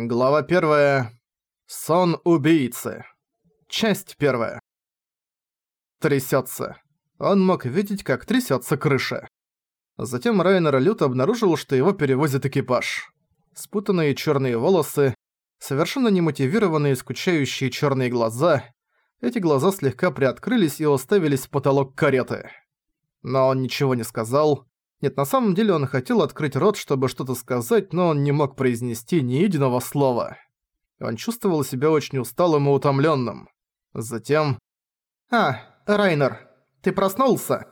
Глава 1. Сон убийцы. Часть 1. Трясётся. Он мог видеть, как трясётся крыша. Затем Райнер Лют обнаружил, что его перевозит экипаж. Спутанные чёрные волосы, совершенно немотивированные скучающие чёрные глаза. Эти глаза слегка приоткрылись и уставились в потолок кареты. Но он ничего не сказал, нет, на самом деле он хотел открыть рот, чтобы что-то сказать, но он не мог произнести ни единого слова. Он чувствовал себя очень усталым и утомленным. Затем... «А, Райнер, ты проснулся?»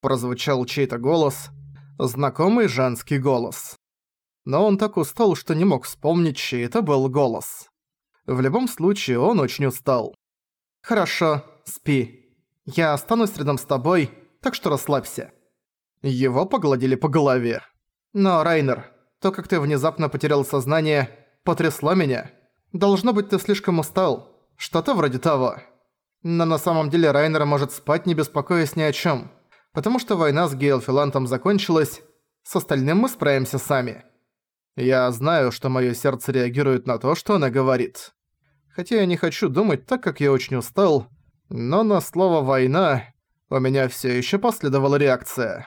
Прозвучал чей-то голос, знакомый женский голос. Но он так устал, что не мог вспомнить, чей это был голос. В любом случае, он очень устал. «Хорошо, спи. Я останусь рядом с тобой, так что расслабься». Его погладили по голове. «Но, Райнер, то, как ты внезапно потерял сознание, потрясло меня. Должно быть, ты слишком устал. Что-то вроде того. Но на самом деле Райнер может спать, не беспокоясь ни о чем, Потому что война с Гейлфилантом закончилась, с остальным мы справимся сами. Я знаю, что моё сердце реагирует на то, что она говорит. Хотя я не хочу думать так, как я очень устал, но на слово «война» у меня всё ещё последовала реакция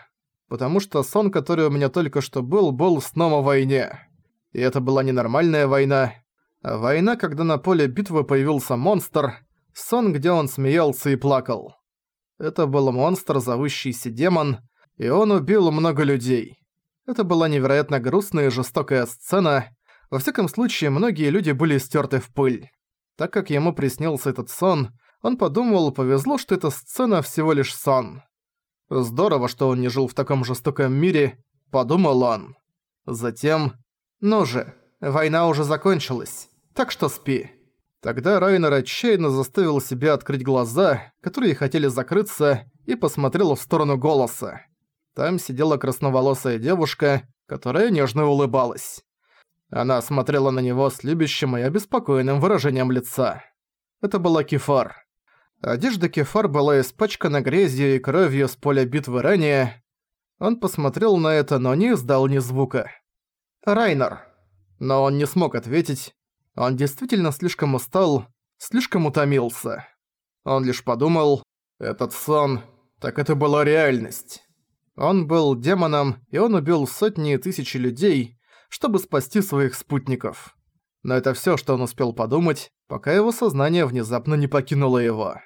потому что сон, который у меня только что был, был сном о войне. И это была не нормальная война, а война, когда на поле битвы появился монстр, сон, где он смеялся и плакал. Это был монстр, зовущийся демон, и он убил много людей. Это была невероятно грустная и жестокая сцена, во всяком случае, многие люди были стерты в пыль. Так как ему приснился этот сон, он подумал, повезло, что эта сцена всего лишь сон. Здорово, что он не жил в таком жестоком мире, подумал он. Затем... Ну же, война уже закончилась, так что спи. Тогда Райнер отчаянно заставил себя открыть глаза, которые хотели закрыться, и посмотрел в сторону голоса. Там сидела красноволосая девушка, которая нежно улыбалась. Она смотрела на него с любящим и обеспокоенным выражением лица. Это была Кефар. Одежда Кефар была испачкана грязью и кровью с поля битвы ранее. Он посмотрел на это, но не издал ни звука. «Райнер!» Но он не смог ответить. Он действительно слишком устал, слишком утомился. Он лишь подумал, «Этот сон, так это была реальность». Он был демоном, и он убил сотни и тысячи людей, чтобы спасти своих спутников. Но это всё, что он успел подумать, пока его сознание внезапно не покинуло его.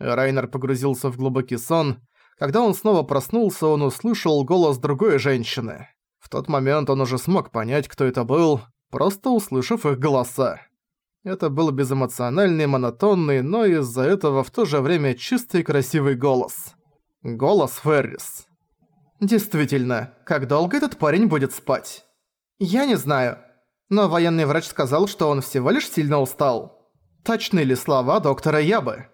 Райнер погрузился в глубокий сон. Когда он снова проснулся, он услышал голос другой женщины. В тот момент он уже смог понять, кто это был, просто услышав их голоса. Это был безэмоциональный, монотонный, но из-за этого в то же время чистый красивый голос. Голос Феррис. «Действительно, как долго этот парень будет спать?» «Я не знаю. Но военный врач сказал, что он всего лишь сильно устал. Точны ли слова доктора Ябы?»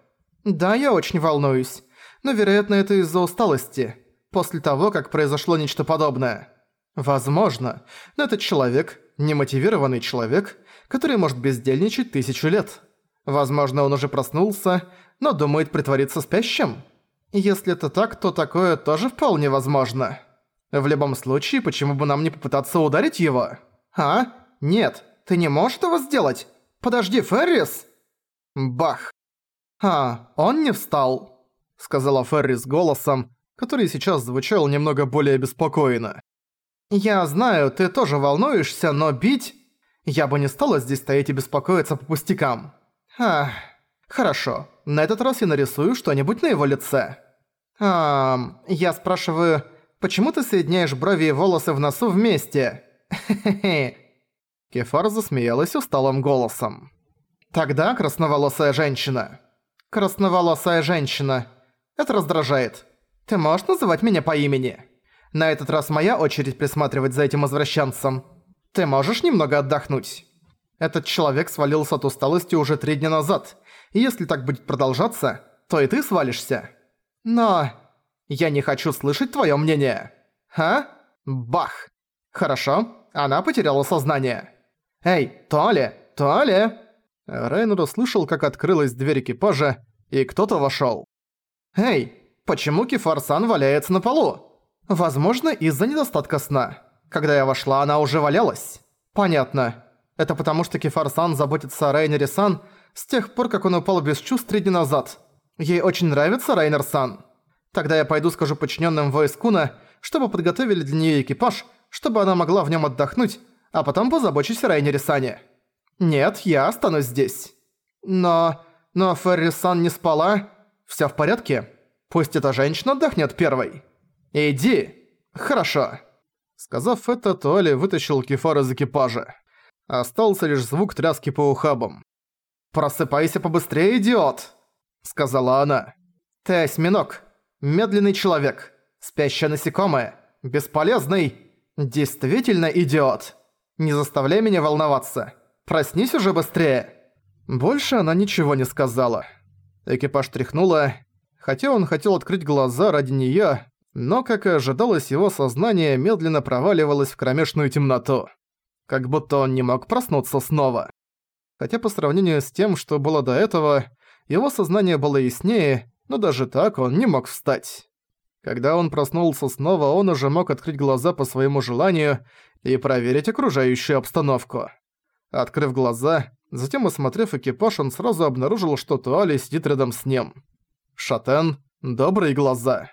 «Да, я очень волнуюсь. Но, вероятно, это из-за усталости. После того, как произошло нечто подобное. Возможно. Но этот человек, немотивированный человек, который может бездельничать тысячу лет. Возможно, он уже проснулся, но думает притвориться спящим. Если это так, то такое тоже вполне возможно. В любом случае, почему бы нам не попытаться ударить его? А? Нет, ты не можешь этого сделать? Подожди, Феррис! Бах! «А, он не встал», — сказала Ферри с голосом, который сейчас звучал немного более беспокойно. «Я знаю, ты тоже волнуешься, но бить... Я бы не стала здесь стоять и беспокоиться по пустякам. Ах, хорошо, на этот раз я нарисую что-нибудь на его лице. А, я спрашиваю, почему ты соединяешь брови и волосы в носу вместе? Хе-хе-хе». Кефар засмеялась усталым голосом. «Тогда, красноволосая женщина, красноволосая женщина. Это раздражает. Ты можешь называть меня по имени? На этот раз моя очередь присматривать за этим извращенцем. Ты можешь немного отдохнуть? Этот человек свалился от усталости уже три дня назад, и если так будет продолжаться, то и ты свалишься. Но... Я не хочу слышать твоё мнение. А? Бах. Хорошо, она потеряла сознание. Эй, Толи, Толи! Райнер услышал, как открылась дверь экипажа, и кто-то вошёл. «Эй, почему Кефарсан валяется на полу?» «Возможно, из-за недостатка сна. Когда я вошла, она уже валялась». «Понятно. Это потому, что Кефар-сан заботится о Райнере-сан с тех пор, как он упал без чувств три дня назад. Ей очень нравится Райнер-сан. Тогда я пойду скажу подчиненным Войскуна, чтобы подготовили для нее экипаж, чтобы она могла в нем отдохнуть, а потом позабочусь о Райнере-сане. Нет, я останусь здесь. Но... но Ферри-сан не спала. Всё в порядке? Пусть эта женщина отдохнет первой. Иди. Хорошо. Сказав это, Туали вытащил кефар из экипажа. Остался лишь звук тряски по ухабам. «Просыпайся побыстрее, идиот!» Сказала она. «Ты осьминог. Медленный человек. Спящее насекомое. Бесполезный. Действительно идиот. Не заставляй меня волноваться. Проснись уже быстрее!» Больше она ничего не сказала. Экипаж тряхнула. Хотя он хотел открыть глаза ради неё, но, как и ожидалось, его сознание медленно проваливалось в кромешную темноту. Как будто он не мог проснуться снова. Хотя по сравнению с тем, что было до этого, его сознание было яснее, но даже так он не мог встать. Когда он проснулся снова, он уже мог открыть глаза по своему желанию и проверить окружающую обстановку. Открыв глаза, Затем, осмотрев экипаж, он сразу обнаружил, что Туали сидит рядом с ним. Шатен, добрые глаза.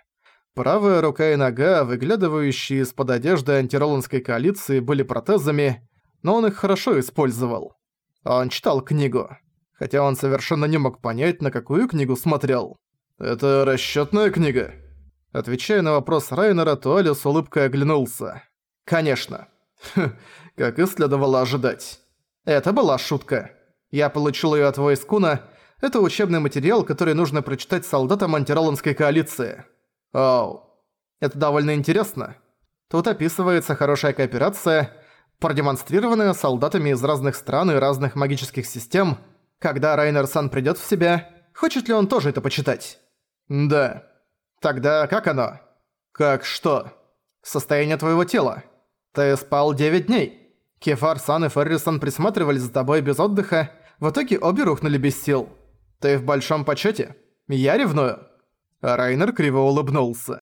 Правая рука и нога, выглядывающие из-под одежды антироландской коалиции, были протезами, но он их хорошо использовал. Он читал книгу, хотя он совершенно не мог понять, на какую книгу смотрел. «Это расчётная книга?» Отвечая на вопрос Райнера, Туали с улыбкой оглянулся. «Конечно. как и следовало ожидать». Это была шутка. Я получил её от Войскуна. Это учебный материал, который нужно прочитать солдатам антироландской коалиции. Оу. Это довольно интересно. Тут описывается хорошая кооперация, продемонстрированная солдатами из разных стран и разных магических систем. Когда Райнер-сан придёт в себя, хочет ли он тоже это почитать? Да. Тогда как оно? Как что? Состояние твоего тела. Ты спал 9 дней. Кефар, Сан и Феррисон присматривали за тобой без отдыха, в итоге обе рухнули без сил. Ты в большом почете? Я ревную?» а Райнер криво улыбнулся.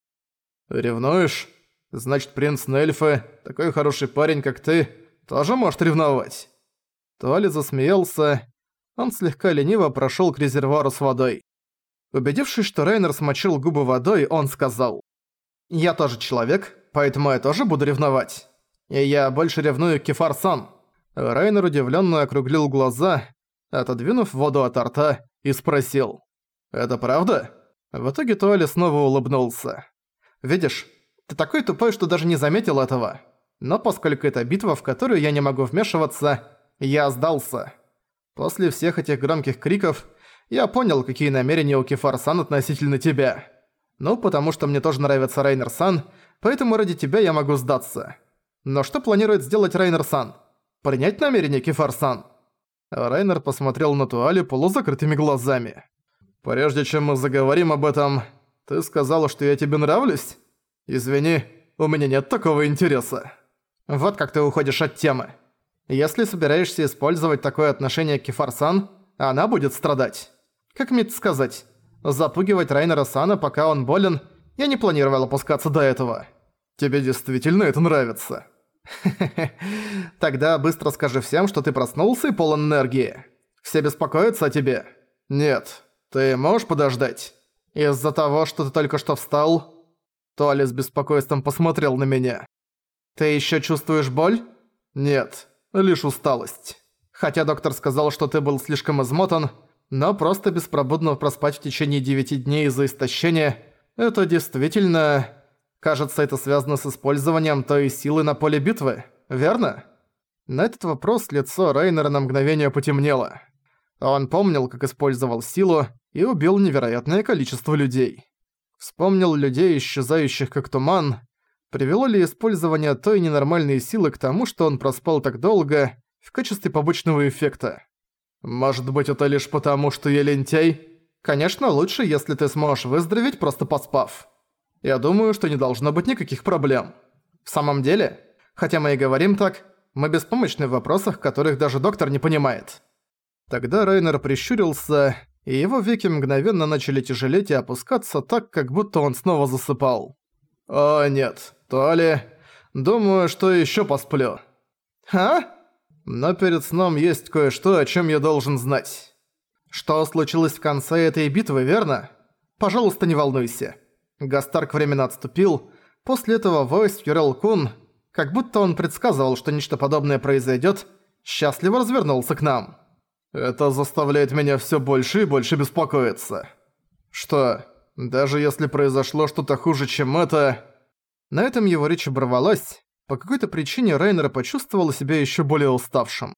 «Ревнуешь? Значит, принц Нельфы, такой хороший парень, как ты, тоже может ревновать?» Туали засмеялся. Он слегка лениво прошёл к резервуару с водой. Убедившись, что Райнер смочил губы водой, он сказал. «Я тоже человек, поэтому я тоже буду ревновать». И я больше ревную Кефар-сан». Райнер удивленно округлил глаза, отодвинув воду от рта, и спросил. «Это правда?» В итоге Туали снова улыбнулся. «Видишь, ты такой тупой, что даже не заметил этого. Но поскольку это битва, в которую я не могу вмешиваться, я сдался. После всех этих громких криков я понял, какие намерения у Кефар-сан относительно тебя. Ну, потому что мне тоже нравится Райнер-сан, поэтому ради тебя я могу сдаться. Но что планирует сделать Райнер-сан? Принять намерение Кефар-сан? Райнер посмотрел на Туали полузакрытыми глазами. «Прежде чем мы заговорим об этом, ты сказала, что я тебе нравлюсь? Извини, у меня нет такого интереса». Вот как ты уходишь от темы. Если собираешься использовать такое отношение к Кефар-сан, она будет страдать. Как мне сказать? Запугивать Райнера-сана, пока он болен, я не планировал опускаться до этого. Тебе действительно это нравится. Тогда быстро скажи всем, что ты проснулся и полон энергии. Все беспокоятся о тебе? Нет. Ты можешь подождать? Из-за того, что ты только что встал? Толи с беспокойством посмотрел на меня. Ты еще чувствуешь боль? Нет, лишь усталость. Хотя доктор сказал, что ты был слишком измотан, но просто беспробудно проспать в течение 9 дней из-за истощения – это действительно Кажется, это связано с использованием той силы на поле битвы, верно? На этот вопрос лицо Рейнера на мгновение потемнело. Он помнил, как использовал силу и убил невероятное количество людей. Вспомнил людей, исчезающих как туман. Привело ли использование той ненормальной силы к тому, что он проспал так долго, в качестве побочного эффекта? Может быть, это лишь потому, что я лентяй? Конечно, лучше, если ты сможешь выздороветь, просто поспав. Я думаю, что не должно быть никаких проблем. В самом деле, хотя мы и говорим так, мы беспомощны в вопросах, которых даже доктор не понимает». Тогда Райнер прищурился, и его веки мгновенно начали тяжелеть и опускаться так, как будто он снова засыпал. «О, нет, то ли... Думаю, что ещё посплю». «А?» Но перед сном есть кое-что, о чем я должен знать. Что случилось в конце этой битвы, верно? Пожалуйста, не волнуйся. Гастарк временно отступил. После этого Войс Юрел Кун, как будто он предсказывал, что нечто подобное произойдет, счастливо развернулся к нам. Это заставляет меня все больше и больше беспокоиться. Что, даже если произошло что-то хуже, чем это... На этом его речь оборвалась. По какой-то причине Райнер почувствовал себя еще более уставшим.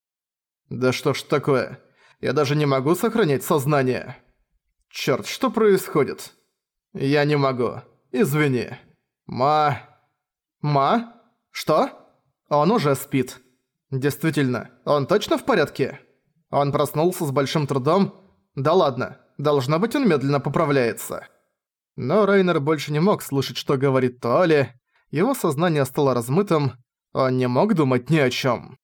Да что ж такое? Я даже не могу сохранять сознание. Черт, что происходит? Я не могу. Извини. Ма... Ма? Что? Он уже спит. Действительно, он точно в порядке? Он проснулся с большим трудом? Да ладно, должно быть он медленно поправляется. Но Райнер больше не мог слышать, что говорит Туали. Его сознание стало размытым, он не мог думать ни о чем.